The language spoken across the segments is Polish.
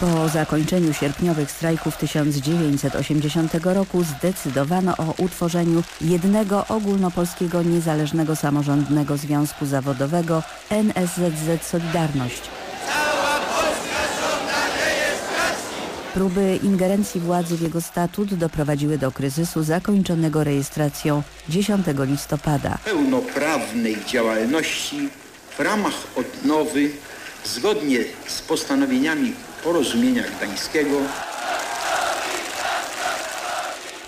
Po zakończeniu sierpniowych strajków 1980 roku zdecydowano o utworzeniu jednego ogólnopolskiego niezależnego samorządnego związku zawodowego NSZZ Solidarność. Próby ingerencji władzy w jego statut doprowadziły do kryzysu zakończonego rejestracją 10 listopada. Pełnoprawnej działalności w ramach odnowy zgodnie z postanowieniami porozumienia gdańskiego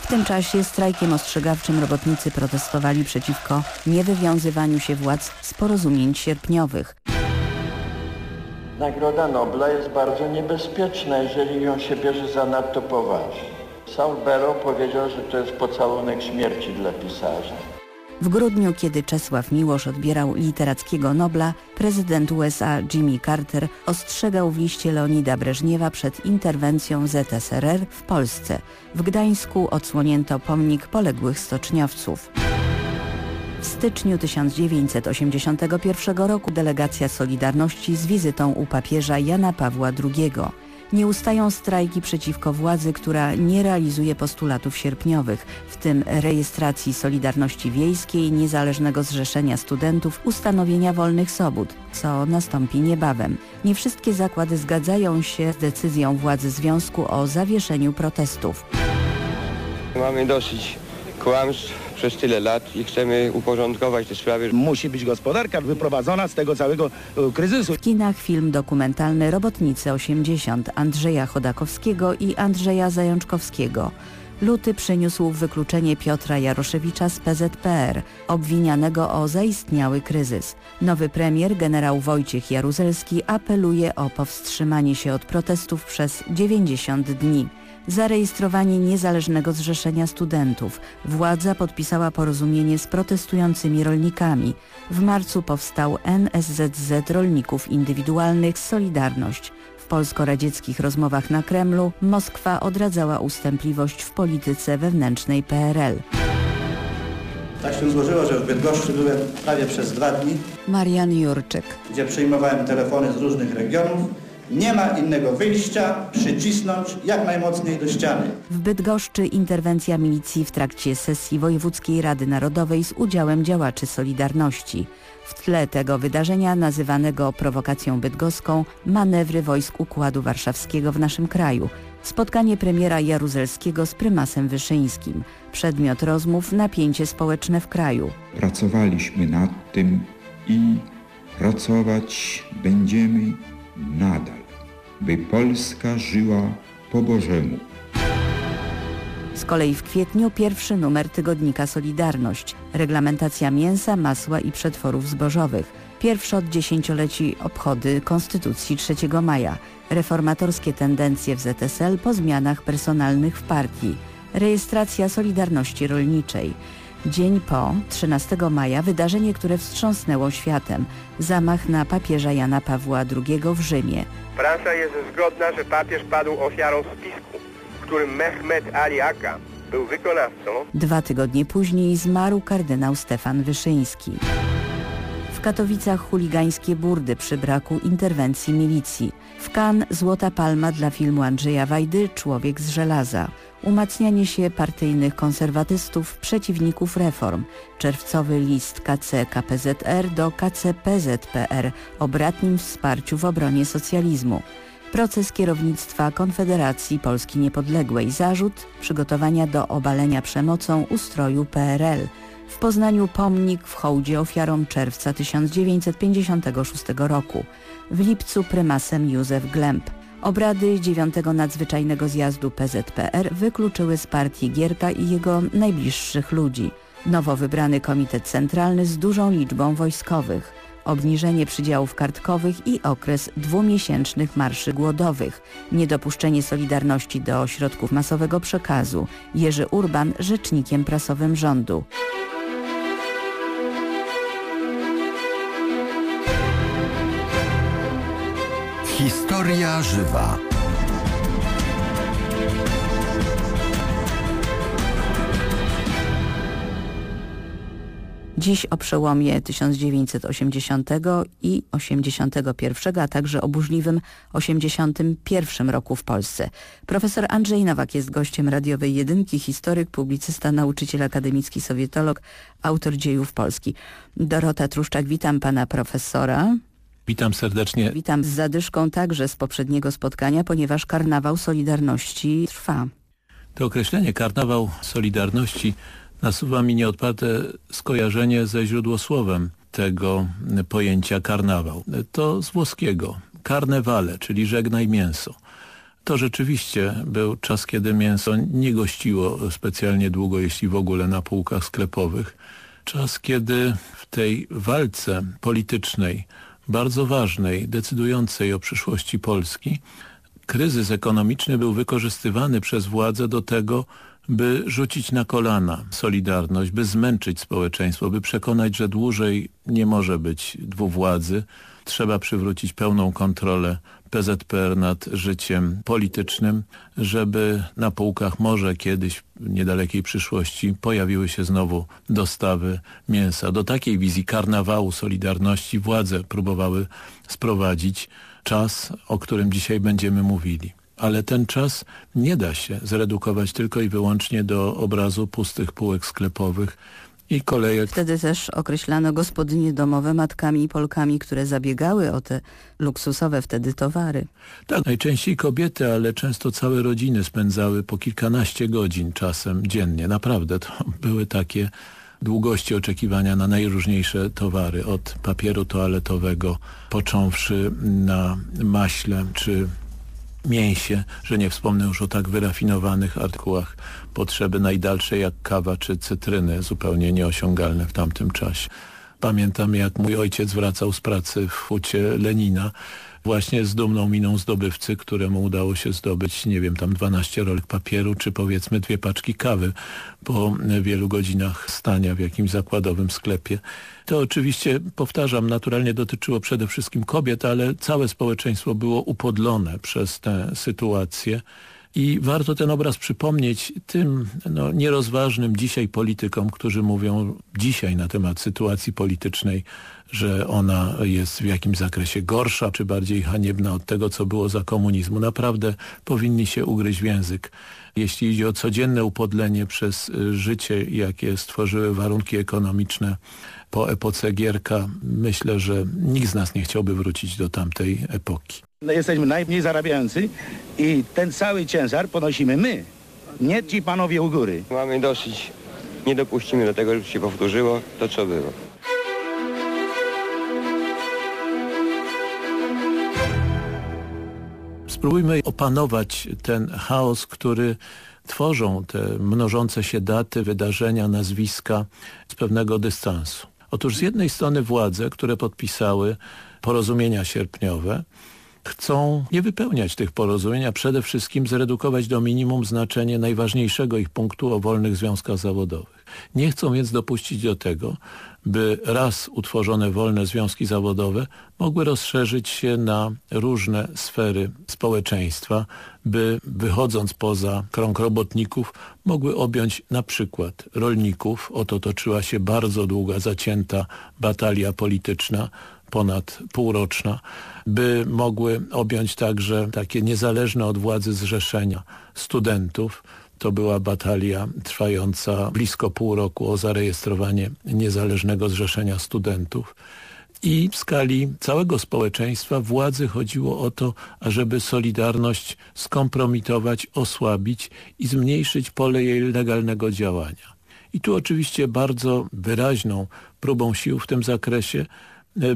W tym czasie strajkiem ostrzegawczym robotnicy protestowali przeciwko niewywiązywaniu się władz z porozumień sierpniowych. Nagroda Nobla jest bardzo niebezpieczna, jeżeli ją się bierze zanadto poważnie. Saul Bellow powiedział, że to jest pocałunek śmierci dla pisarza. W grudniu, kiedy Czesław Miłosz odbierał literackiego Nobla, prezydent USA Jimmy Carter ostrzegał w liście Leonida Breżniewa przed interwencją ZSRR w Polsce. W Gdańsku odsłonięto pomnik poległych stoczniowców. W styczniu 1981 roku delegacja Solidarności z wizytą u papieża Jana Pawła II. Nie ustają strajki przeciwko władzy, która nie realizuje postulatów sierpniowych, w tym rejestracji Solidarności Wiejskiej, niezależnego zrzeszenia studentów, ustanowienia wolnych sobót, co nastąpi niebawem. Nie wszystkie zakłady zgadzają się z decyzją władzy związku o zawieszeniu protestów. Mamy dosyć kłamstw przez tyle lat i chcemy uporządkować te sprawy. Musi być gospodarka wyprowadzona z tego całego e, kryzysu. W kinach film dokumentalny Robotnicy 80 Andrzeja Chodakowskiego i Andrzeja Zajączkowskiego. Luty przyniósł wykluczenie Piotra Jaroszewicza z PZPR, obwinianego o zaistniały kryzys. Nowy premier, generał Wojciech Jaruzelski, apeluje o powstrzymanie się od protestów przez 90 dni zarejestrowanie niezależnego zrzeszenia studentów. Władza podpisała porozumienie z protestującymi rolnikami. W marcu powstał NSZZ Rolników Indywidualnych Solidarność. W polsko-radzieckich rozmowach na Kremlu Moskwa odradzała ustępliwość w polityce wewnętrznej PRL. Tak się złożyło, że w Bydgoszczy byłem prawie przez dwa dni, Marian Jurczyk. gdzie przyjmowałem telefony z różnych regionów nie ma innego wyjścia, przycisnąć jak najmocniej do ściany. W Bydgoszczy interwencja milicji w trakcie sesji Wojewódzkiej Rady Narodowej z udziałem działaczy Solidarności. W tle tego wydarzenia, nazywanego prowokacją bydgoską, manewry wojsk Układu Warszawskiego w naszym kraju. Spotkanie premiera Jaruzelskiego z prymasem Wyszyńskim. Przedmiot rozmów napięcie społeczne w kraju. Pracowaliśmy nad tym i pracować będziemy nadal by Polska żyła po Bożemu. Z kolei w kwietniu pierwszy numer tygodnika Solidarność. Reglamentacja mięsa, masła i przetworów zbożowych. Pierwsze od dziesięcioleci obchody Konstytucji 3 maja. Reformatorskie tendencje w ZSL po zmianach personalnych w partii. Rejestracja Solidarności Rolniczej. Dzień po, 13 maja, wydarzenie, które wstrząsnęło światem. Zamach na papieża Jana Pawła II w Rzymie. Francja jest zgodna, że papież padł ofiarą spisku, w którym Mehmet Ali Aka był wykonawcą. Dwa tygodnie później zmarł kardynał Stefan Wyszyński. W Katowicach chuligańskie burdy przy braku interwencji milicji. W Cannes Złota Palma dla filmu Andrzeja Wajdy Człowiek z żelaza umacnianie się partyjnych konserwatystów, przeciwników reform, czerwcowy list KC KPZR do KC PZPR o bratnim wsparciu w obronie socjalizmu, proces kierownictwa Konfederacji Polski Niepodległej, zarzut przygotowania do obalenia przemocą ustroju PRL, w Poznaniu pomnik w hołdzie ofiarom czerwca 1956 roku, w lipcu prymasem Józef Glemp, Obrady dziewiątego nadzwyczajnego zjazdu PZPR wykluczyły z partii Gierka i jego najbliższych ludzi. Nowo wybrany komitet centralny z dużą liczbą wojskowych, obniżenie przydziałów kartkowych i okres dwumiesięcznych marszy głodowych, niedopuszczenie Solidarności do ośrodków masowego przekazu, Jerzy Urban rzecznikiem prasowym rządu. Historia żywa. Dziś o przełomie 1980 i 81, a także o burzliwym 81 roku w Polsce. Profesor Andrzej Nowak jest gościem radiowej jedynki, historyk, publicysta, nauczyciel akademicki, sowietolog, autor dziejów Polski. Dorota Truszczak, witam pana profesora. Witam serdecznie. Witam z zadyszką także z poprzedniego spotkania, ponieważ karnawał Solidarności trwa. To określenie karnawał Solidarności nasuwa mi nieodparte skojarzenie ze źródłosłowem tego pojęcia karnawał. To z włoskiego. Carnevale, czyli żegnaj mięso. To rzeczywiście był czas, kiedy mięso nie gościło specjalnie długo, jeśli w ogóle na półkach sklepowych. Czas, kiedy w tej walce politycznej, bardzo ważnej, decydującej o przyszłości Polski, kryzys ekonomiczny był wykorzystywany przez władze do tego, by rzucić na kolana Solidarność, by zmęczyć społeczeństwo, by przekonać, że dłużej nie może być dwuwładzy. Trzeba przywrócić pełną kontrolę PZPR nad życiem politycznym, żeby na półkach może kiedyś w niedalekiej przyszłości pojawiły się znowu dostawy mięsa. Do takiej wizji karnawału Solidarności władze próbowały sprowadzić czas, o którym dzisiaj będziemy mówili ale ten czas nie da się zredukować tylko i wyłącznie do obrazu pustych półek sklepowych i kolejek. Wtedy też określano gospodynie domowe matkami i Polkami, które zabiegały o te luksusowe wtedy towary. Tak, najczęściej kobiety, ale często całe rodziny spędzały po kilkanaście godzin czasem dziennie. Naprawdę to były takie długości oczekiwania na najróżniejsze towary, od papieru toaletowego, począwszy na maśle czy mięsie, że nie wspomnę już o tak wyrafinowanych artykułach potrzeby najdalsze jak kawa czy cytryny, zupełnie nieosiągalne w tamtym czasie. Pamiętam jak mój ojciec wracał z pracy w hucie Lenina właśnie z dumną miną zdobywcy, któremu udało się zdobyć, nie wiem, tam 12 rolek papieru, czy powiedzmy dwie paczki kawy po wielu godzinach stania w jakimś zakładowym sklepie. To oczywiście, powtarzam, naturalnie dotyczyło przede wszystkim kobiet, ale całe społeczeństwo było upodlone przez tę sytuację. I warto ten obraz przypomnieć tym no, nierozważnym dzisiaj politykom, którzy mówią dzisiaj na temat sytuacji politycznej, że ona jest w jakimś zakresie gorsza czy bardziej haniebna od tego, co było za komunizmu. Naprawdę powinni się ugryźć w język. Jeśli idzie o codzienne upodlenie przez y, życie, jakie stworzyły warunki ekonomiczne po epoce Gierka, myślę, że nikt z nas nie chciałby wrócić do tamtej epoki. No, jesteśmy najmniej zarabiający i ten cały ciężar ponosimy my, nie ci panowie u góry. Mamy dosyć, nie dopuścimy do tego, żeby się powtórzyło to, co było. Spróbujmy opanować ten chaos, który tworzą te mnożące się daty, wydarzenia, nazwiska z pewnego dystansu. Otóż z jednej strony władze, które podpisały porozumienia sierpniowe, chcą nie wypełniać tych porozumień, a przede wszystkim zredukować do minimum znaczenie najważniejszego ich punktu o wolnych związkach zawodowych. Nie chcą więc dopuścić do tego, by raz utworzone wolne związki zawodowe mogły rozszerzyć się na różne sfery społeczeństwa, by wychodząc poza krąg robotników mogły objąć na przykład rolników. Oto toczyła się bardzo długa, zacięta batalia polityczna, ponad półroczna, by mogły objąć także takie niezależne od władzy zrzeszenia studentów, to była batalia trwająca blisko pół roku o zarejestrowanie niezależnego zrzeszenia studentów. I w skali całego społeczeństwa władzy chodziło o to, ażeby Solidarność skompromitować, osłabić i zmniejszyć pole jej legalnego działania. I tu oczywiście bardzo wyraźną próbą sił w tym zakresie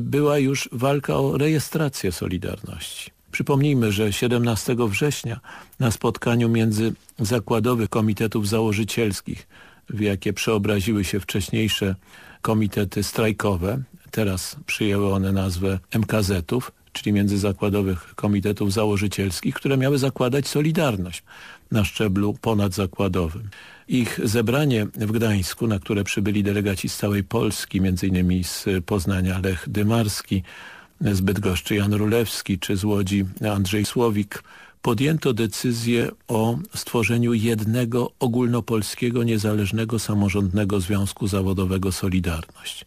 była już walka o rejestrację Solidarności. Przypomnijmy, że 17 września na spotkaniu między zakładowych komitetów założycielskich, w jakie przeobraziły się wcześniejsze komitety strajkowe, teraz przyjęły one nazwę MKZ-ów, czyli międzyzakładowych komitetów założycielskich, które miały zakładać Solidarność na szczeblu ponadzakładowym. Ich zebranie w Gdańsku, na które przybyli delegaci z całej Polski, m.in. z Poznania Lech Dymarski, z Bydgoszczy Jan Rulewski czy z Łodzi Andrzej Słowik podjęto decyzję o stworzeniu jednego ogólnopolskiego, niezależnego, samorządnego związku zawodowego Solidarność.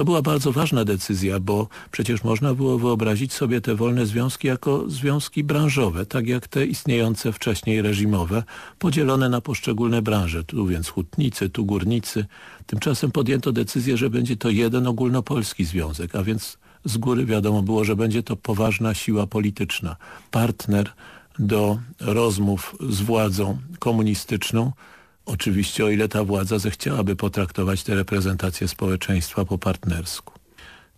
To była bardzo ważna decyzja, bo przecież można było wyobrazić sobie te wolne związki jako związki branżowe, tak jak te istniejące wcześniej reżimowe, podzielone na poszczególne branże, tu więc hutnicy, tu górnicy. Tymczasem podjęto decyzję, że będzie to jeden ogólnopolski związek, a więc z góry wiadomo było, że będzie to poważna siła polityczna, partner do rozmów z władzą komunistyczną, Oczywiście o ile ta władza zechciałaby potraktować tę reprezentację społeczeństwa po partnersku.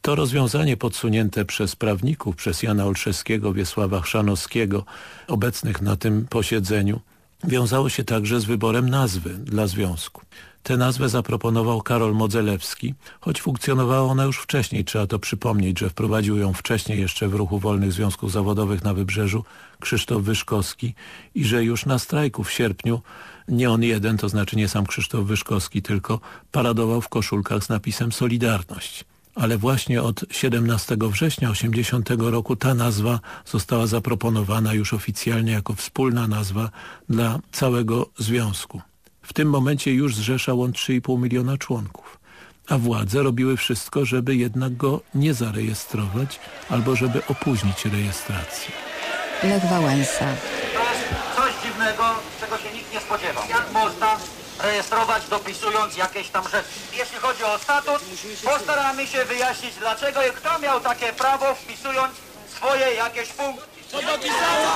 To rozwiązanie podsunięte przez prawników, przez Jana Olszewskiego, Wiesława Chrzanowskiego, obecnych na tym posiedzeniu, wiązało się także z wyborem nazwy dla związku. Tę nazwę zaproponował Karol Modzelewski, choć funkcjonowała ona już wcześniej. Trzeba to przypomnieć, że wprowadził ją wcześniej jeszcze w ruchu Wolnych Związków Zawodowych na Wybrzeżu Krzysztof Wyszkowski i że już na strajku w sierpniu nie on jeden, to znaczy nie sam Krzysztof Wyszkowski, tylko paradował w koszulkach z napisem Solidarność. Ale właśnie od 17 września 80 roku ta nazwa została zaproponowana już oficjalnie jako wspólna nazwa dla całego związku. W tym momencie już zrzeszał on 3,5 miliona członków. A władze robiły wszystko, żeby jednak go nie zarejestrować albo żeby opóźnić rejestrację. Lech Wałęsa. To jest coś dziwnego, czego się nikt nie spodziewał. Jak można rejestrować dopisując jakieś tam rzeczy? Jeśli chodzi o statut, postaramy się wyjaśnić dlaczego i kto miał takie prawo wpisując swoje jakieś punkty. Co dopisało?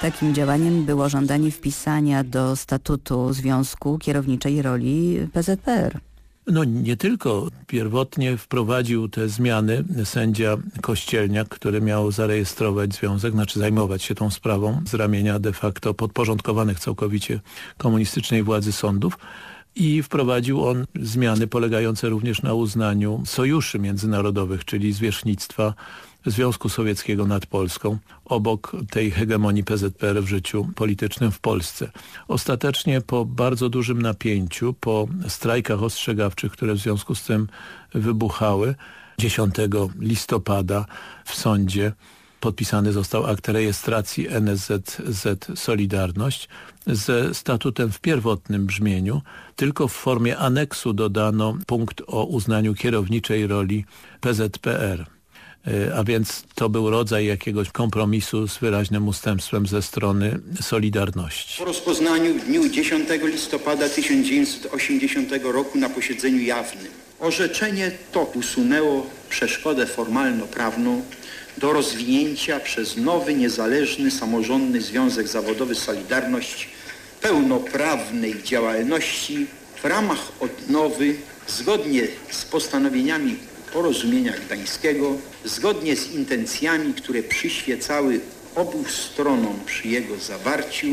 Takim działaniem było żądanie wpisania do statutu związku kierowniczej roli PZPR. No nie tylko. Pierwotnie wprowadził te zmiany sędzia Kościelniak, który miał zarejestrować związek, znaczy zajmować się tą sprawą z ramienia de facto podporządkowanych całkowicie komunistycznej władzy sądów i wprowadził on zmiany polegające również na uznaniu sojuszy międzynarodowych, czyli zwierzchnictwa Związku Sowieckiego nad Polską obok tej hegemonii PZPR w życiu politycznym w Polsce. Ostatecznie po bardzo dużym napięciu, po strajkach ostrzegawczych, które w związku z tym wybuchały, 10 listopada w sądzie podpisany został akt rejestracji NSZZ Solidarność ze statutem w pierwotnym brzmieniu. Tylko w formie aneksu dodano punkt o uznaniu kierowniczej roli PZPR. E, a więc to był rodzaj jakiegoś kompromisu z wyraźnym ustępstwem ze strony Solidarności. Po rozpoznaniu w dniu 10 listopada 1980 roku na posiedzeniu jawnym orzeczenie to usunęło przeszkodę formalno-prawną do rozwinięcia przez nowy, niezależny, samorządny Związek Zawodowy Solidarność pełnoprawnej działalności w ramach odnowy zgodnie z postanowieniami porozumienia gdańskiego zgodnie z intencjami, które przyświecały obu stronom przy jego zawarciu,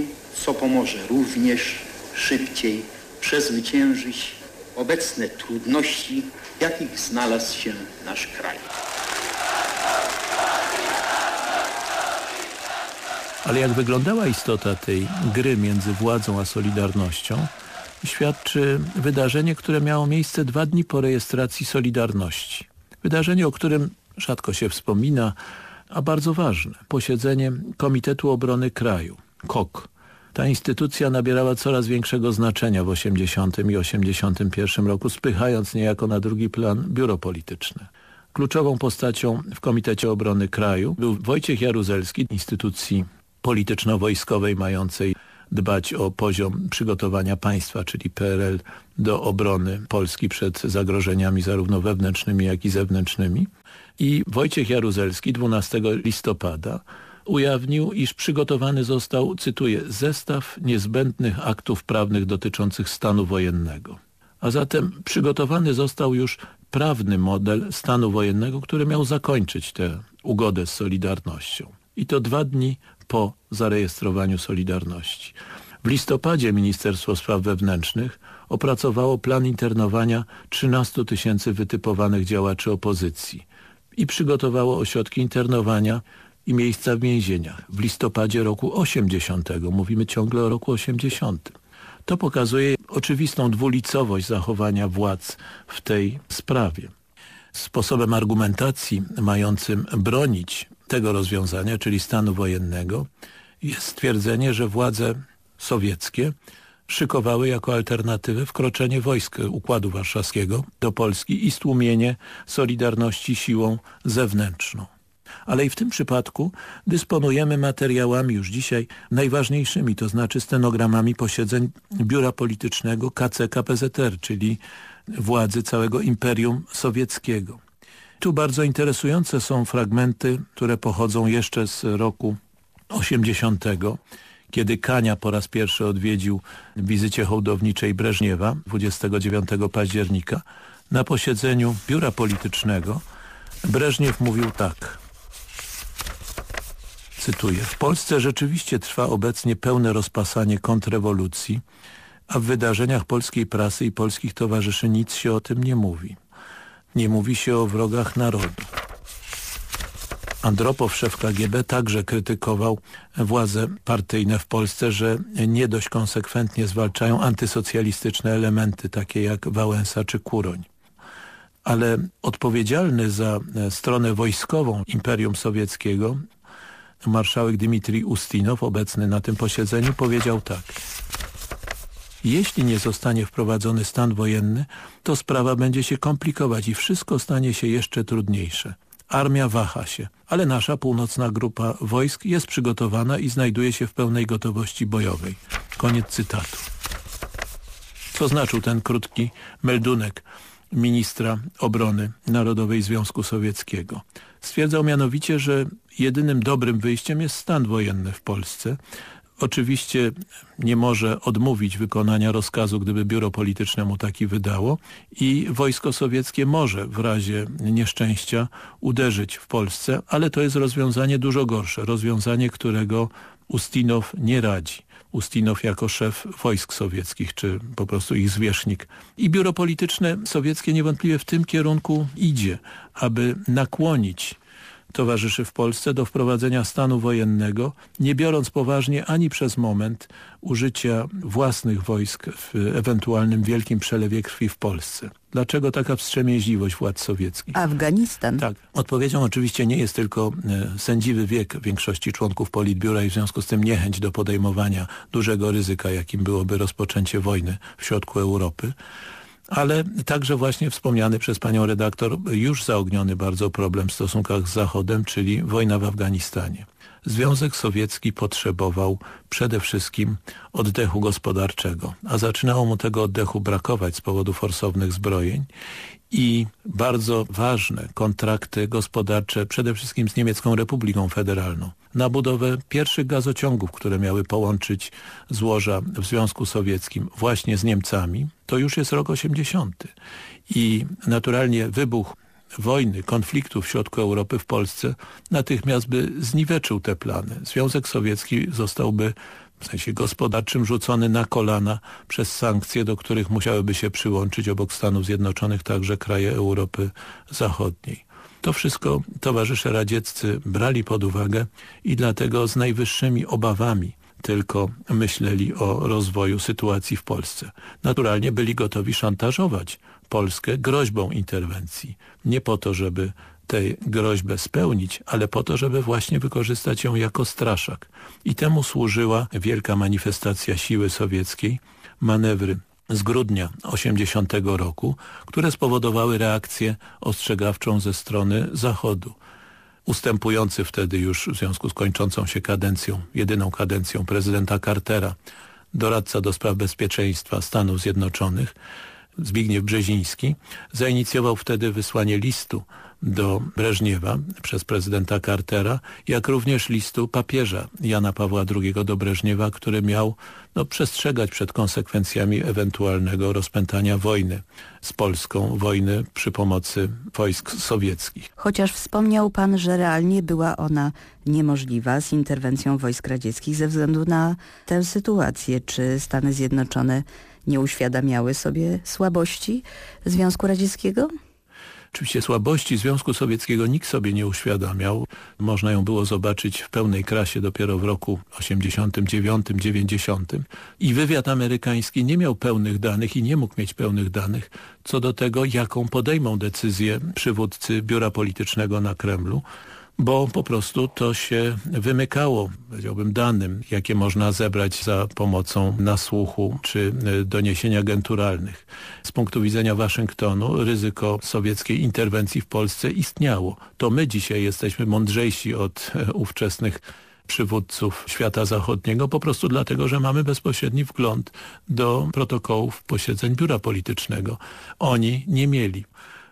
co pomoże również szybciej przezwyciężyć obecne trudności, w jakich znalazł się nasz kraj. Ale jak wyglądała istota tej gry między władzą a Solidarnością, świadczy wydarzenie, które miało miejsce dwa dni po rejestracji Solidarności. Wydarzenie, o którym rzadko się wspomina, a bardzo ważne. Posiedzenie Komitetu Obrony Kraju, KOK. Ta instytucja nabierała coraz większego znaczenia w 80 i 81 roku, spychając niejako na drugi plan biuro polityczne. Kluczową postacią w Komitecie Obrony Kraju był Wojciech Jaruzelski, instytucji polityczno-wojskowej mającej dbać o poziom przygotowania państwa, czyli PRL do obrony Polski przed zagrożeniami zarówno wewnętrznymi, jak i zewnętrznymi. I Wojciech Jaruzelski 12 listopada ujawnił, iż przygotowany został, cytuję, zestaw niezbędnych aktów prawnych dotyczących stanu wojennego. A zatem przygotowany został już prawny model stanu wojennego, który miał zakończyć tę ugodę z Solidarnością. I to dwa dni po zarejestrowaniu Solidarności. W listopadzie Ministerstwo Spraw Wewnętrznych opracowało plan internowania 13 tysięcy wytypowanych działaczy opozycji i przygotowało ośrodki internowania i miejsca w więzieniach w listopadzie roku 80. Mówimy ciągle o roku 80. To pokazuje oczywistą dwulicowość zachowania władz w tej sprawie. Sposobem argumentacji mającym bronić tego rozwiązania, czyli stanu wojennego, jest stwierdzenie, że władze sowieckie szykowały jako alternatywę wkroczenie wojsk Układu Warszawskiego do Polski i stłumienie Solidarności siłą zewnętrzną. Ale i w tym przypadku dysponujemy materiałami już dzisiaj najważniejszymi, to znaczy stenogramami posiedzeń Biura Politycznego KCKPZR, czyli władzy całego Imperium Sowieckiego. Tu bardzo interesujące są fragmenty, które pochodzą jeszcze z roku 80 kiedy Kania po raz pierwszy odwiedził wizycie hołdowniczej Breżniewa 29 października, na posiedzeniu biura politycznego Breżniew mówił tak. Cytuję. W Polsce rzeczywiście trwa obecnie pełne rozpasanie kontrrewolucji, a w wydarzeniach polskiej prasy i polskich towarzyszy nic się o tym nie mówi. Nie mówi się o wrogach narodu. Andropow, szef KGB, także krytykował władze partyjne w Polsce, że nie dość konsekwentnie zwalczają antysocjalistyczne elementy, takie jak Wałęsa czy Kuroń. Ale odpowiedzialny za stronę wojskową Imperium Sowieckiego marszałek Dmitrij Ustinow, obecny na tym posiedzeniu, powiedział tak. Jeśli nie zostanie wprowadzony stan wojenny, to sprawa będzie się komplikować i wszystko stanie się jeszcze trudniejsze. Armia waha się, ale nasza północna grupa wojsk jest przygotowana i znajduje się w pełnej gotowości bojowej. Koniec cytatu. Co znaczył ten krótki meldunek ministra obrony Narodowej Związku Sowieckiego? Stwierdzał mianowicie, że jedynym dobrym wyjściem jest stan wojenny w Polsce, Oczywiście nie może odmówić wykonania rozkazu, gdyby biuro polityczne mu taki wydało i wojsko sowieckie może w razie nieszczęścia uderzyć w Polsce, ale to jest rozwiązanie dużo gorsze, rozwiązanie, którego Ustinow nie radzi. Ustinow jako szef wojsk sowieckich, czy po prostu ich zwierzchnik. I biuro polityczne sowieckie niewątpliwie w tym kierunku idzie, aby nakłonić towarzyszy w Polsce do wprowadzenia stanu wojennego, nie biorąc poważnie ani przez moment użycia własnych wojsk w ewentualnym wielkim przelewie krwi w Polsce. Dlaczego taka wstrzemięźliwość władz sowieckich? Afganistan. Tak. Odpowiedzią oczywiście nie jest tylko e, sędziwy wiek większości członków Politbiura i w związku z tym niechęć do podejmowania dużego ryzyka, jakim byłoby rozpoczęcie wojny w środku Europy, ale także właśnie wspomniany przez panią redaktor już zaogniony bardzo problem w stosunkach z Zachodem, czyli wojna w Afganistanie. Związek Sowiecki potrzebował przede wszystkim oddechu gospodarczego, a zaczynało mu tego oddechu brakować z powodu forsownych zbrojeń i bardzo ważne kontrakty gospodarcze przede wszystkim z Niemiecką Republiką Federalną na budowę pierwszych gazociągów, które miały połączyć złoża w Związku Sowieckim właśnie z Niemcami, to już jest rok 80. I naturalnie wybuch wojny, konfliktu w środku Europy w Polsce natychmiast by zniweczył te plany. Związek Sowiecki zostałby w sensie gospodarczym rzucony na kolana przez sankcje, do których musiałyby się przyłączyć obok Stanów Zjednoczonych także kraje Europy Zachodniej. To wszystko towarzysze radzieccy brali pod uwagę i dlatego z najwyższymi obawami tylko myśleli o rozwoju sytuacji w Polsce. Naturalnie byli gotowi szantażować Polskę groźbą interwencji. Nie po to, żeby tę groźbę spełnić, ale po to, żeby właśnie wykorzystać ją jako straszak. I temu służyła wielka manifestacja siły sowieckiej, manewry z grudnia 80 roku, które spowodowały reakcję ostrzegawczą ze strony Zachodu. Ustępujący wtedy już w związku z kończącą się kadencją, jedyną kadencją prezydenta Cartera, doradca do spraw bezpieczeństwa Stanów Zjednoczonych, Zbigniew Brzeziński, zainicjował wtedy wysłanie listu do Breżniewa przez prezydenta Cartera, jak również listu papieża Jana Pawła II do Breżniewa, który miał no, przestrzegać przed konsekwencjami ewentualnego rozpętania wojny z Polską, wojny przy pomocy wojsk sowieckich. Chociaż wspomniał pan, że realnie była ona niemożliwa z interwencją wojsk radzieckich ze względu na tę sytuację. Czy Stany Zjednoczone nie uświadamiały sobie słabości Związku Radzieckiego? Oczywiście słabości Związku Sowieckiego nikt sobie nie uświadamiał. Można ją było zobaczyć w pełnej krasie dopiero w roku 89-90 i wywiad amerykański nie miał pełnych danych i nie mógł mieć pełnych danych co do tego, jaką podejmą decyzję przywódcy biura politycznego na Kremlu bo po prostu to się wymykało, powiedziałbym, danym, jakie można zebrać za pomocą nasłuchu czy e, doniesień agenturalnych. Z punktu widzenia Waszyngtonu ryzyko sowieckiej interwencji w Polsce istniało. To my dzisiaj jesteśmy mądrzejsi od e, ówczesnych przywódców świata zachodniego, po prostu dlatego, że mamy bezpośredni wgląd do protokołów posiedzeń biura politycznego. Oni nie mieli.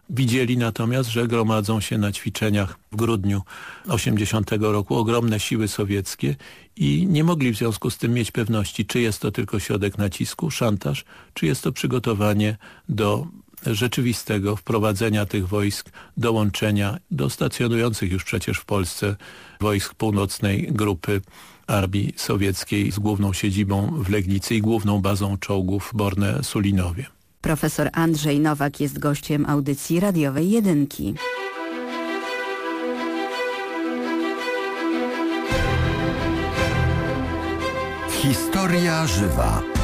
Widzieli natomiast, że gromadzą się na ćwiczeniach w grudniu 80 roku ogromne siły sowieckie i nie mogli w związku z tym mieć pewności, czy jest to tylko środek nacisku, szantaż, czy jest to przygotowanie do rzeczywistego wprowadzenia tych wojsk, dołączenia do stacjonujących już przecież w Polsce wojsk północnej grupy armii sowieckiej z główną siedzibą w Legnicy i główną bazą czołgów Borne-Sulinowie. Profesor Andrzej Nowak jest gościem audycji radiowej Jedynki. Historia żywa.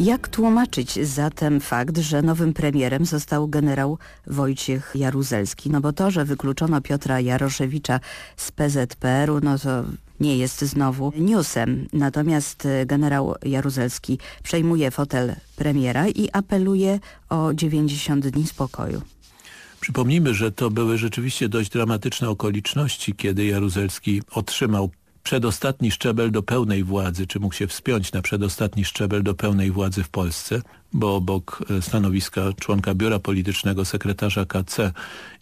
Jak tłumaczyć zatem fakt, że nowym premierem został generał Wojciech Jaruzelski? No bo to, że wykluczono Piotra Jaroszewicza z PZPR-u, no to nie jest znowu newsem. Natomiast e, generał Jaruzelski przejmuje fotel premiera i apeluje o 90 dni spokoju. Przypomnijmy, że to były rzeczywiście dość dramatyczne okoliczności, kiedy Jaruzelski otrzymał przedostatni szczebel do pełnej władzy, czy mógł się wspiąć na przedostatni szczebel do pełnej władzy w Polsce, bo obok e, stanowiska członka biura politycznego, sekretarza KC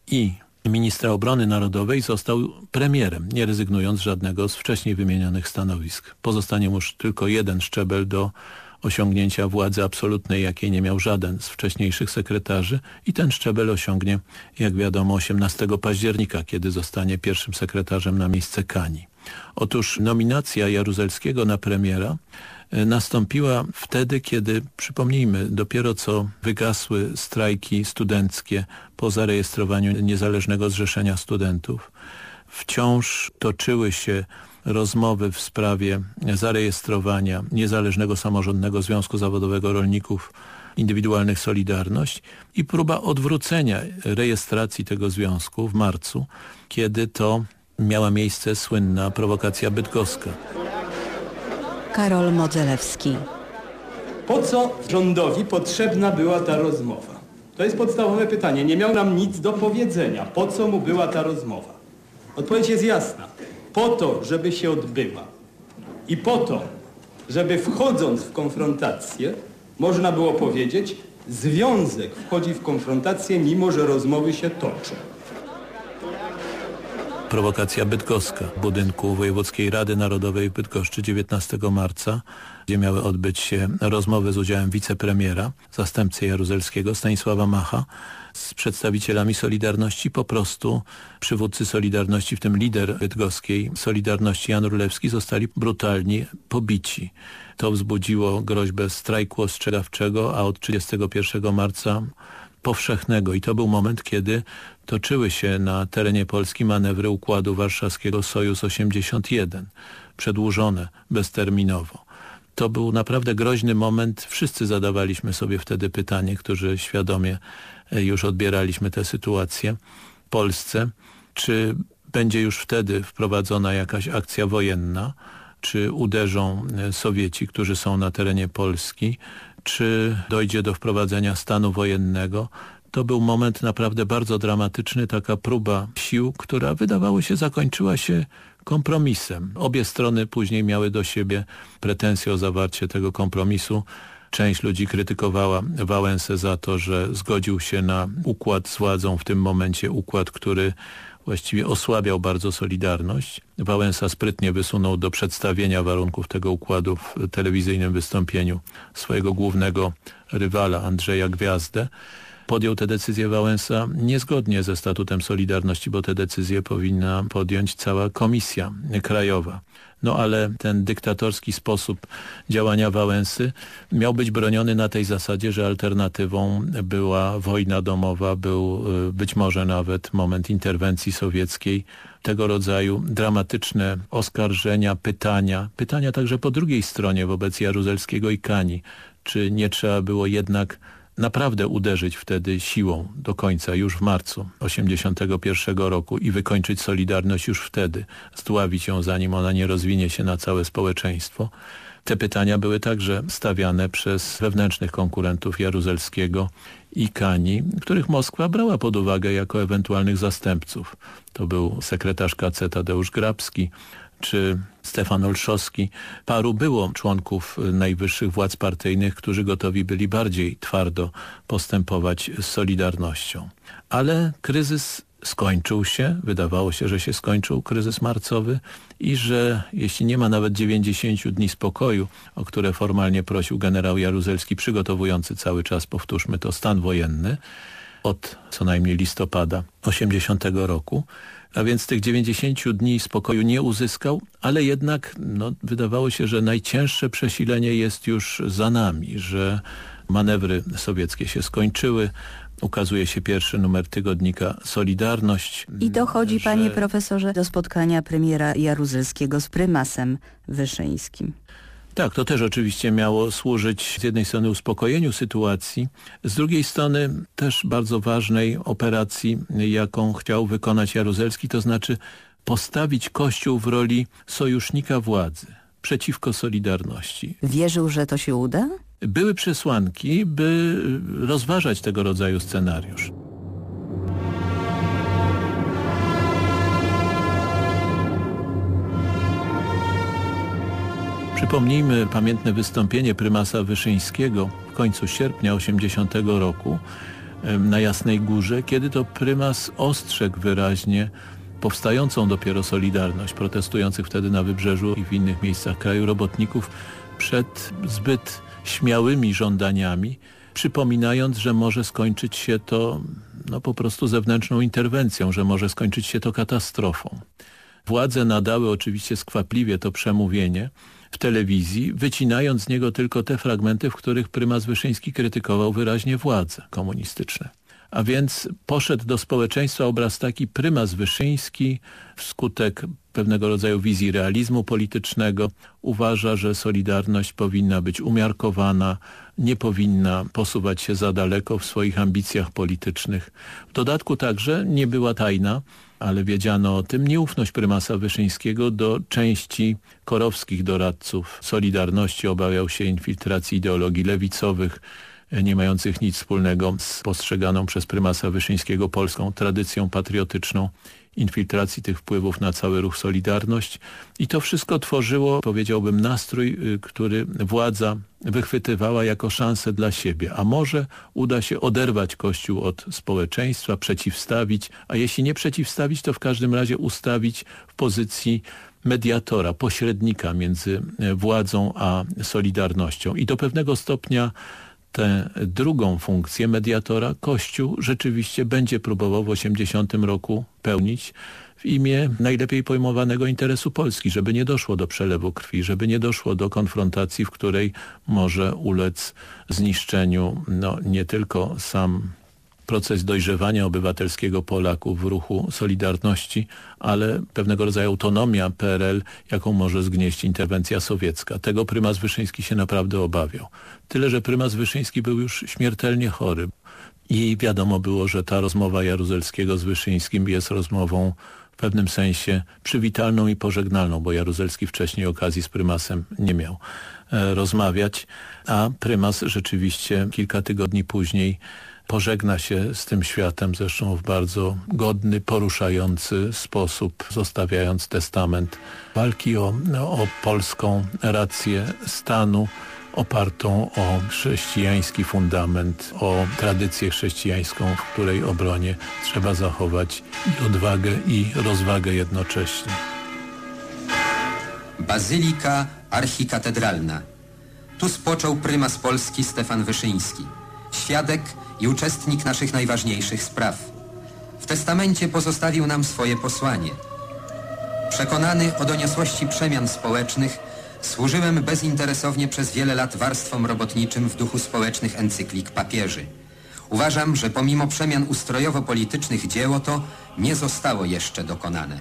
i ministra obrony narodowej został premierem, nie rezygnując z żadnego z wcześniej wymienionych stanowisk. Pozostanie mu tylko jeden szczebel do osiągnięcia władzy absolutnej, jakiej nie miał żaden z wcześniejszych sekretarzy i ten szczebel osiągnie, jak wiadomo, 18 października, kiedy zostanie pierwszym sekretarzem na miejsce Kani. Otóż nominacja Jaruzelskiego na premiera e, nastąpiła wtedy, kiedy, przypomnijmy, dopiero co wygasły strajki studenckie po zarejestrowaniu Niezależnego Zrzeszenia Studentów. Wciąż toczyły się rozmowy w sprawie zarejestrowania Niezależnego Samorządnego Związku Zawodowego Rolników Indywidualnych Solidarność i próba odwrócenia rejestracji tego związku w marcu, kiedy to miała miejsce słynna prowokacja bydgoska. Karol Modzelewski. Po co rządowi potrzebna była ta rozmowa? To jest podstawowe pytanie. Nie miał nam nic do powiedzenia. Po co mu była ta rozmowa? Odpowiedź jest jasna. Po to, żeby się odbyła. I po to, żeby wchodząc w konfrontację, można było powiedzieć, związek wchodzi w konfrontację, mimo że rozmowy się toczą prowokacja bydgoska w budynku Wojewódzkiej Rady Narodowej w Bydgoszczy 19 marca, gdzie miały odbyć się rozmowy z udziałem wicepremiera, zastępcy Jaruzelskiego Stanisława Macha z przedstawicielami Solidarności, po prostu przywódcy Solidarności, w tym lider bydgoskiej Solidarności Jan Rulewski zostali brutalnie pobici. To wzbudziło groźbę strajku ostrzegawczego, a od 31 marca powszechnego i to był moment, kiedy toczyły się na terenie Polski manewry Układu Warszawskiego Sojus 81, przedłużone bezterminowo. To był naprawdę groźny moment. Wszyscy zadawaliśmy sobie wtedy pytanie, którzy świadomie e, już odbieraliśmy tę sytuację Polsce, czy będzie już wtedy wprowadzona jakaś akcja wojenna, czy uderzą e, Sowieci, którzy są na terenie Polski, czy dojdzie do wprowadzenia stanu wojennego. To był moment naprawdę bardzo dramatyczny, taka próba sił, która wydawało się zakończyła się kompromisem. Obie strony później miały do siebie pretensje o zawarcie tego kompromisu. Część ludzi krytykowała Wałęsę za to, że zgodził się na układ z władzą, w tym momencie układ, który właściwie osłabiał bardzo Solidarność. Wałęsa sprytnie wysunął do przedstawienia warunków tego układu w telewizyjnym wystąpieniu swojego głównego rywala Andrzeja Gwiazdę. Podjął tę decyzję Wałęsa niezgodnie ze statutem Solidarności, bo te decyzje powinna podjąć cała komisja krajowa. No ale ten dyktatorski sposób działania Wałęsy miał być broniony na tej zasadzie, że alternatywą była wojna domowa, był y, być może nawet moment interwencji sowieckiej, tego rodzaju dramatyczne oskarżenia, pytania, pytania także po drugiej stronie wobec Jaruzelskiego i Kani, czy nie trzeba było jednak naprawdę uderzyć wtedy siłą do końca, już w marcu 81 roku i wykończyć Solidarność już wtedy, zdławić ją zanim ona nie rozwinie się na całe społeczeństwo. Te pytania były także stawiane przez wewnętrznych konkurentów Jaruzelskiego i Kani, których Moskwa brała pod uwagę jako ewentualnych zastępców. To był sekretarz KC Tadeusz Grabski, czy Stefan Olszowski. Paru było członków najwyższych władz partyjnych, którzy gotowi byli bardziej twardo postępować z Solidarnością. Ale kryzys skończył się, wydawało się, że się skończył kryzys marcowy i że jeśli nie ma nawet 90 dni spokoju, o które formalnie prosił generał Jaruzelski, przygotowujący cały czas, powtórzmy to, stan wojenny, od co najmniej listopada 80 roku, a więc tych 90 dni spokoju nie uzyskał, ale jednak no, wydawało się, że najcięższe przesilenie jest już za nami, że manewry sowieckie się skończyły, ukazuje się pierwszy numer tygodnika Solidarność. I dochodzi, że... panie profesorze, do spotkania premiera Jaruzelskiego z prymasem Wyszyńskim. Tak, to też oczywiście miało służyć z jednej strony uspokojeniu sytuacji, z drugiej strony też bardzo ważnej operacji, jaką chciał wykonać Jaruzelski, to znaczy postawić Kościół w roli sojusznika władzy przeciwko Solidarności. Wierzył, że to się uda? Były przesłanki, by rozważać tego rodzaju scenariusz. Przypomnijmy pamiętne wystąpienie prymasa Wyszyńskiego w końcu sierpnia 80 roku na Jasnej Górze, kiedy to prymas ostrzegł wyraźnie powstającą dopiero Solidarność, protestujących wtedy na Wybrzeżu i w innych miejscach kraju robotników przed zbyt śmiałymi żądaniami, przypominając, że może skończyć się to no, po prostu zewnętrzną interwencją, że może skończyć się to katastrofą. Władze nadały oczywiście skwapliwie to przemówienie, w telewizji, wycinając z niego tylko te fragmenty, w których prymas Wyszyński krytykował wyraźnie władze komunistyczne. A więc poszedł do społeczeństwa obraz taki prymas Wyszyński wskutek pewnego rodzaju wizji realizmu politycznego uważa, że Solidarność powinna być umiarkowana, nie powinna posuwać się za daleko w swoich ambicjach politycznych. W dodatku także nie była tajna, ale wiedziano o tym, nieufność prymasa Wyszyńskiego do części korowskich doradców. Solidarności obawiał się infiltracji ideologii lewicowych, nie mających nic wspólnego z postrzeganą przez prymasa Wyszyńskiego polską tradycją patriotyczną infiltracji tych wpływów na cały ruch Solidarność. I to wszystko tworzyło, powiedziałbym, nastrój, y, który władza wychwytywała jako szansę dla siebie, a może uda się oderwać Kościół od społeczeństwa, przeciwstawić, a jeśli nie przeciwstawić, to w każdym razie ustawić w pozycji mediatora, pośrednika między y, władzą a Solidarnością. I do pewnego stopnia tę drugą funkcję mediatora Kościół rzeczywiście będzie próbował w 80 roku pełnić w imię najlepiej pojmowanego interesu Polski, żeby nie doszło do przelewu krwi, żeby nie doszło do konfrontacji, w której może ulec zniszczeniu no, nie tylko sam proces dojrzewania obywatelskiego Polaków w ruchu Solidarności, ale pewnego rodzaju autonomia PRL, jaką może zgnieść interwencja sowiecka. Tego prymas Wyszyński się naprawdę obawiał. Tyle, że prymas Wyszyński był już śmiertelnie chory i wiadomo było, że ta rozmowa Jaruzelskiego z Wyszyńskim jest rozmową w pewnym sensie przywitalną i pożegnalną, bo Jaruzelski wcześniej okazji z prymasem nie miał e, rozmawiać, a prymas rzeczywiście kilka tygodni później pożegna się z tym światem, zresztą w bardzo godny, poruszający sposób, zostawiając testament walki o, o polską rację stanu, opartą o chrześcijański fundament, o tradycję chrześcijańską, w której obronie trzeba zachować i odwagę i rozwagę jednocześnie. Bazylika archikatedralna. Tu spoczął prymas Polski Stefan Wyszyński, świadek i uczestnik naszych najważniejszych spraw. W testamencie pozostawił nam swoje posłanie. Przekonany o doniosłości przemian społecznych, służyłem bezinteresownie przez wiele lat warstwom robotniczym w duchu społecznych encyklik papieży. Uważam, że pomimo przemian ustrojowo-politycznych dzieło to nie zostało jeszcze dokonane.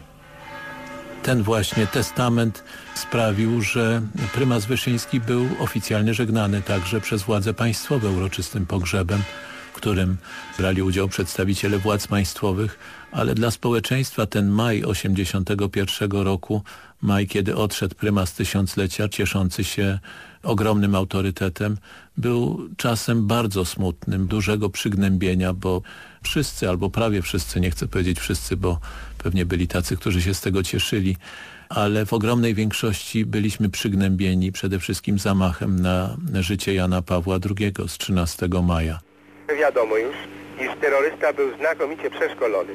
Ten właśnie testament sprawił, że prymas Wyszyński był oficjalnie żegnany także przez władze państwowe uroczystym pogrzebem, którym brali udział przedstawiciele władz państwowych, ale dla społeczeństwa ten maj 81 roku, maj kiedy odszedł prymas tysiąclecia, cieszący się ogromnym autorytetem, był czasem bardzo smutnym, dużego przygnębienia, bo wszyscy, albo prawie wszyscy, nie chcę powiedzieć wszyscy, bo pewnie byli tacy, którzy się z tego cieszyli, ale w ogromnej większości byliśmy przygnębieni przede wszystkim zamachem na życie Jana Pawła II z 13 maja. Wiadomo już, iż terrorysta był znakomicie przeszkolony,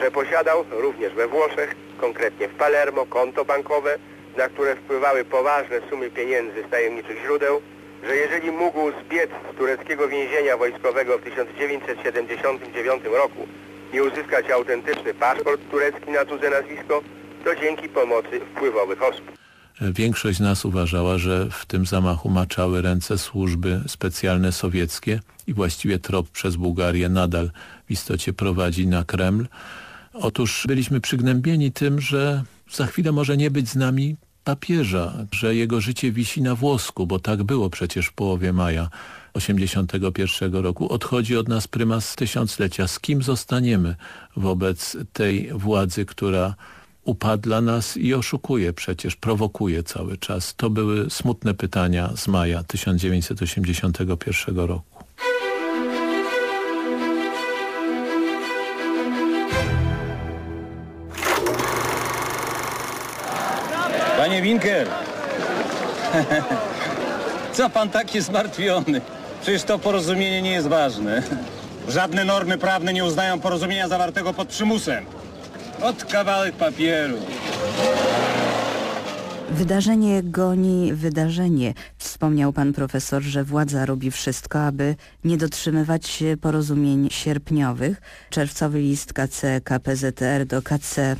że posiadał również we Włoszech, konkretnie w Palermo, konto bankowe, na które wpływały poważne sumy pieniędzy z tajemniczych źródeł, że jeżeli mógł zbiec z tureckiego więzienia wojskowego w 1979 roku i uzyskać autentyczny paszport turecki na cudze nazwisko, to dzięki pomocy wpływowych osób. Większość z nas uważała, że w tym zamachu maczały ręce służby specjalne sowieckie i właściwie trop przez Bułgarię nadal w istocie prowadzi na Kreml. Otóż byliśmy przygnębieni tym, że za chwilę może nie być z nami papieża, że jego życie wisi na włosku, bo tak było przecież w połowie maja 81 roku. Odchodzi od nas prymas tysiąclecia. Z kim zostaniemy wobec tej władzy, która upadla nas i oszukuje przecież, prowokuje cały czas. To były smutne pytania z maja 1981 roku. Panie Winker! Co pan taki zmartwiony? Przecież to porozumienie nie jest ważne. Żadne normy prawne nie uznają porozumienia zawartego pod przymusem. Od kawałek papieru. Wydarzenie goni wydarzenie. Wspomniał pan profesor, że władza robi wszystko, aby nie dotrzymywać porozumień sierpniowych. Czerwcowy list KC KPZR do KC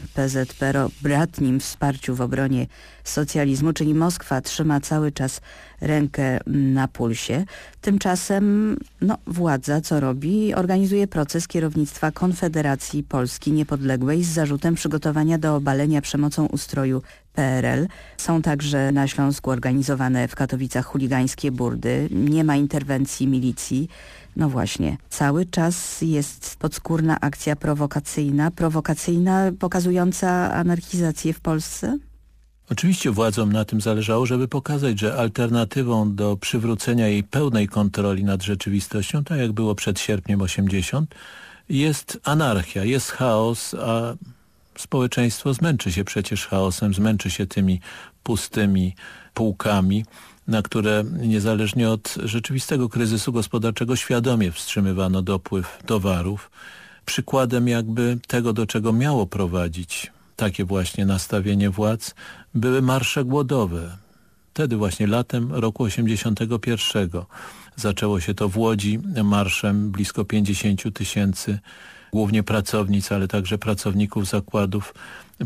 o bratnim wsparciu w obronie socjalizmu, czyli Moskwa trzyma cały czas rękę na pulsie. Tymczasem no, władza co robi? Organizuje proces kierownictwa Konfederacji Polski Niepodległej z zarzutem przygotowania do obalenia przemocą ustroju PRL. Są także na Śląsku organizowane w Katowicach chuligańskie burdy. Nie ma interwencji milicji. No właśnie, cały czas jest podskórna akcja prowokacyjna, prowokacyjna pokazująca anarchizację w Polsce? Oczywiście władzom na tym zależało, żeby pokazać, że alternatywą do przywrócenia jej pełnej kontroli nad rzeczywistością, tak jak było przed sierpniem 80, jest anarchia, jest chaos, a społeczeństwo zmęczy się przecież chaosem, zmęczy się tymi pustymi półkami, na które niezależnie od rzeczywistego kryzysu gospodarczego świadomie wstrzymywano dopływ towarów. Przykładem jakby tego, do czego miało prowadzić takie właśnie nastawienie władz, były marsze głodowe. Wtedy właśnie latem roku 81 zaczęło się to w Łodzi marszem blisko 50 tysięcy głównie pracownic, ale także pracowników zakładów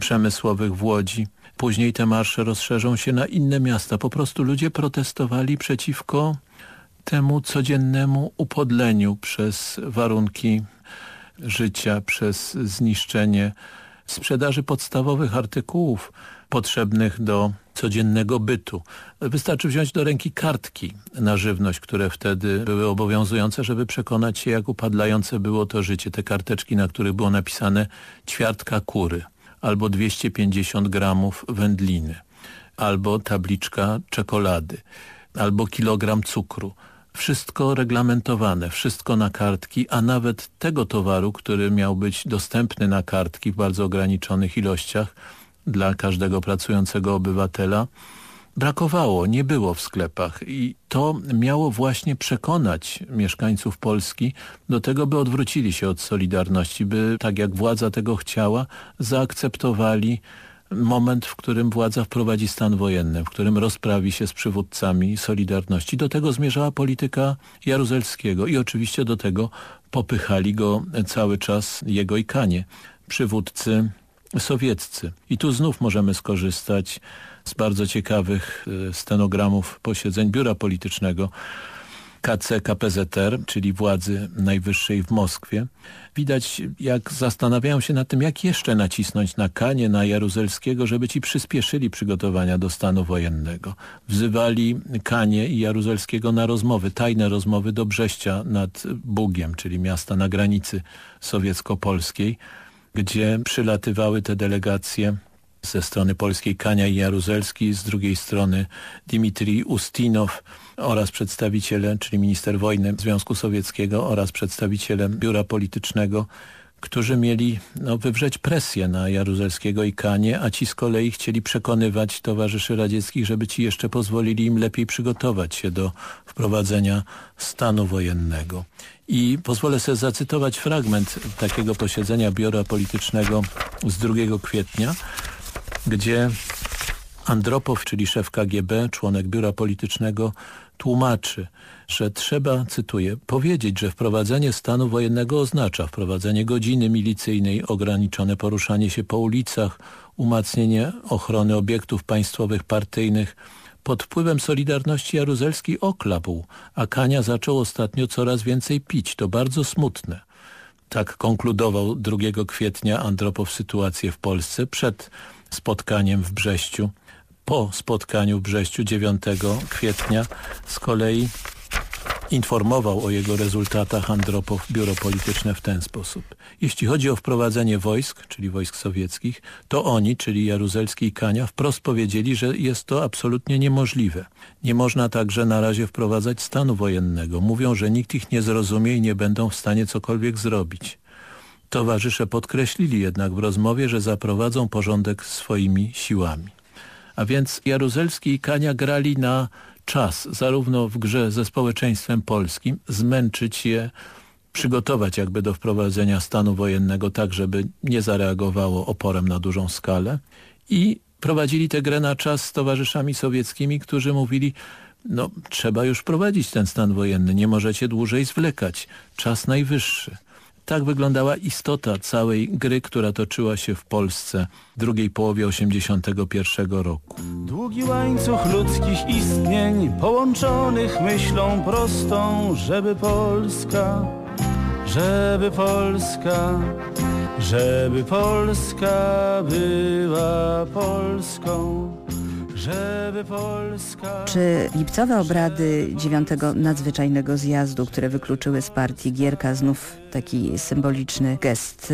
przemysłowych w Łodzi. Później te marsze rozszerzą się na inne miasta. Po prostu ludzie protestowali przeciwko temu codziennemu upodleniu przez warunki życia, przez zniszczenie sprzedaży podstawowych artykułów potrzebnych do codziennego bytu. Wystarczy wziąć do ręki kartki na żywność, które wtedy były obowiązujące, żeby przekonać się, jak upadlające było to życie. Te karteczki, na których było napisane ćwiartka kury albo 250 gramów wędliny, albo tabliczka czekolady, albo kilogram cukru. Wszystko reglamentowane, wszystko na kartki, a nawet tego towaru, który miał być dostępny na kartki w bardzo ograniczonych ilościach dla każdego pracującego obywatela, brakowało, nie było w sklepach i to miało właśnie przekonać mieszkańców Polski do tego, by odwrócili się od Solidarności, by tak jak władza tego chciała, zaakceptowali moment, w którym władza wprowadzi stan wojenny, w którym rozprawi się z przywódcami Solidarności. Do tego zmierzała polityka Jaruzelskiego i oczywiście do tego popychali go cały czas jego i Kanie, przywódcy sowieccy. I tu znów możemy skorzystać z bardzo ciekawych e, stenogramów posiedzeń Biura Politycznego KC KPZR, czyli władzy najwyższej w Moskwie. Widać, jak zastanawiają się nad tym, jak jeszcze nacisnąć na Kanie, na Jaruzelskiego, żeby ci przyspieszyli przygotowania do stanu wojennego. Wzywali Kanie i Jaruzelskiego na rozmowy, tajne rozmowy do Brześcia nad Bugiem, czyli miasta na granicy sowiecko-polskiej, gdzie przylatywały te delegacje ze strony polskiej Kania i Jaruzelski, z drugiej strony Dmitrij Ustinow oraz przedstawiciele, czyli minister wojny Związku Sowieckiego oraz przedstawiciele biura politycznego, którzy mieli no, wywrzeć presję na Jaruzelskiego i Kanie, a ci z kolei chcieli przekonywać towarzyszy radzieckich, żeby ci jeszcze pozwolili im lepiej przygotować się do wprowadzenia stanu wojennego. I pozwolę sobie zacytować fragment takiego posiedzenia biura politycznego z 2 kwietnia, gdzie Andropow, czyli szef KGB, członek biura politycznego, tłumaczy, że trzeba, cytuję, powiedzieć, że wprowadzenie stanu wojennego oznacza wprowadzenie godziny milicyjnej, ograniczone poruszanie się po ulicach, umacnienie ochrony obiektów państwowych partyjnych. Pod wpływem Solidarności Jaruzelski oklapł, a Kania zaczął ostatnio coraz więcej pić. To bardzo smutne. Tak konkludował 2 kwietnia Andropow sytuację w Polsce przed spotkaniem w Brześciu. Po spotkaniu w Brześciu 9 kwietnia z kolei informował o jego rezultatach Andropow biuro polityczne w ten sposób. Jeśli chodzi o wprowadzenie wojsk, czyli wojsk sowieckich, to oni, czyli Jaruzelski i Kania, wprost powiedzieli, że jest to absolutnie niemożliwe. Nie można także na razie wprowadzać stanu wojennego. Mówią, że nikt ich nie zrozumie i nie będą w stanie cokolwiek zrobić. Towarzysze podkreślili jednak w rozmowie, że zaprowadzą porządek swoimi siłami. A więc Jaruzelski i Kania grali na czas, zarówno w grze ze społeczeństwem polskim, zmęczyć je, przygotować jakby do wprowadzenia stanu wojennego tak, żeby nie zareagowało oporem na dużą skalę i prowadzili tę grę na czas z towarzyszami sowieckimi, którzy mówili no trzeba już prowadzić ten stan wojenny, nie możecie dłużej zwlekać, czas najwyższy. Tak wyglądała istota całej gry, która toczyła się w Polsce w drugiej połowie 81 roku. Długi łańcuch ludzkich istnień połączonych myślą prostą, żeby Polska, żeby Polska, żeby Polska była Polską. Czy lipcowe obrady dziewiątego nadzwyczajnego zjazdu, które wykluczyły z partii Gierka, znów taki symboliczny gest,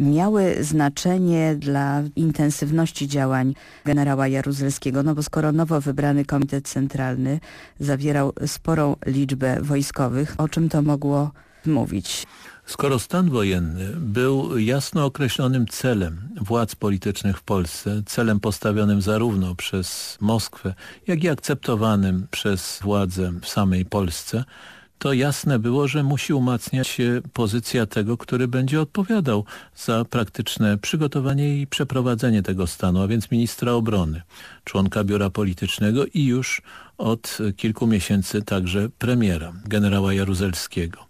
miały znaczenie dla intensywności działań generała Jaruzelskiego? No bo skoro nowo wybrany Komitet Centralny zawierał sporą liczbę wojskowych, o czym to mogło mówić? Skoro stan wojenny był jasno określonym celem władz politycznych w Polsce, celem postawionym zarówno przez Moskwę, jak i akceptowanym przez władze w samej Polsce, to jasne było, że musi umacniać się pozycja tego, który będzie odpowiadał za praktyczne przygotowanie i przeprowadzenie tego stanu, a więc ministra obrony, członka biura politycznego i już od kilku miesięcy także premiera, generała Jaruzelskiego.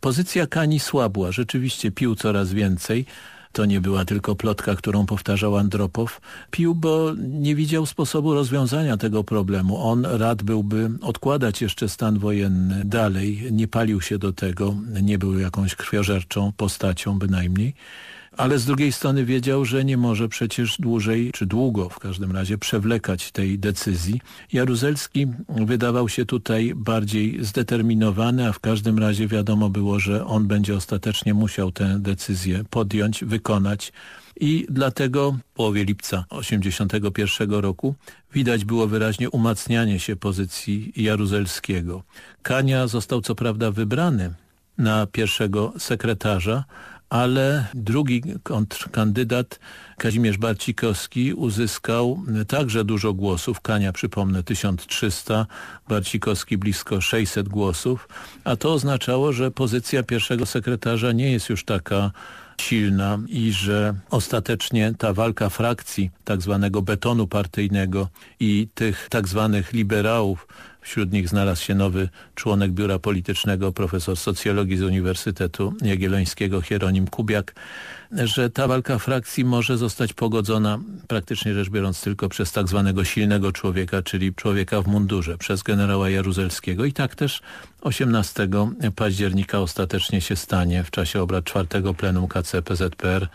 Pozycja Kani słabła, rzeczywiście pił coraz więcej. To nie była tylko plotka, którą powtarzał Andropow. Pił, bo nie widział sposobu rozwiązania tego problemu. On rad byłby odkładać jeszcze stan wojenny dalej. Nie palił się do tego, nie był jakąś krwiożerczą postacią bynajmniej ale z drugiej strony wiedział, że nie może przecież dłużej, czy długo w każdym razie, przewlekać tej decyzji. Jaruzelski wydawał się tutaj bardziej zdeterminowany, a w każdym razie wiadomo było, że on będzie ostatecznie musiał tę decyzję podjąć, wykonać i dlatego w połowie lipca 1981 roku widać było wyraźnie umacnianie się pozycji Jaruzelskiego. Kania został co prawda wybrany na pierwszego sekretarza, ale drugi kontrkandydat Kazimierz Barcikowski uzyskał także dużo głosów. Kania, przypomnę, 1300, Barcikowski blisko 600 głosów, a to oznaczało, że pozycja pierwszego sekretarza nie jest już taka silna i że ostatecznie ta walka frakcji tak zwanego betonu partyjnego i tych tak zwanych liberałów Wśród nich znalazł się nowy członek biura politycznego, profesor socjologii z Uniwersytetu Jagiellońskiego Hieronim Kubiak, że ta walka frakcji może zostać pogodzona praktycznie rzecz biorąc tylko przez tak zwanego silnego człowieka, czyli człowieka w mundurze, przez generała Jaruzelskiego. I tak też 18 października ostatecznie się stanie w czasie obrad czwartego plenum KC PZPR.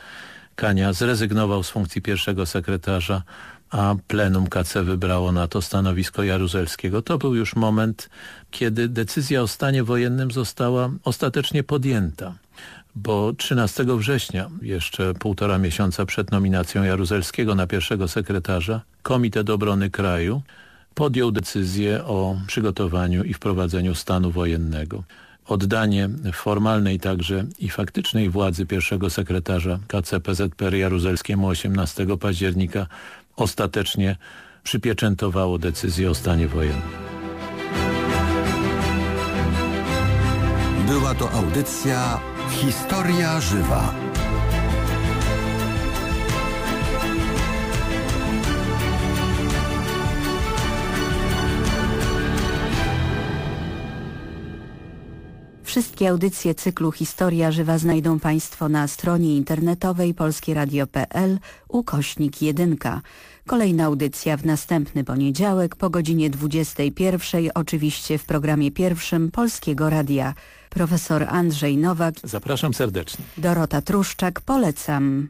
Kania zrezygnował z funkcji pierwszego sekretarza a plenum KC wybrało na to stanowisko Jaruzelskiego. To był już moment, kiedy decyzja o stanie wojennym została ostatecznie podjęta bo 13 września, jeszcze półtora miesiąca przed nominacją Jaruzelskiego na pierwszego sekretarza, Komitet Obrony Kraju podjął decyzję o przygotowaniu i wprowadzeniu stanu wojennego. Oddanie formalnej także i faktycznej władzy pierwszego sekretarza KCPZPR Jaruzelskiemu 18 października ostatecznie przypieczętowało decyzję o stanie wojennym. Była to audycja Historia Żywa. Wszystkie audycje cyklu Historia Żywa znajdą Państwo na stronie internetowej polskieradio.pl ukośnik 1. Kolejna audycja w następny poniedziałek po godzinie 21, oczywiście w programie pierwszym Polskiego Radia. Profesor Andrzej Nowak. Zapraszam serdecznie. Dorota Truszczak, polecam.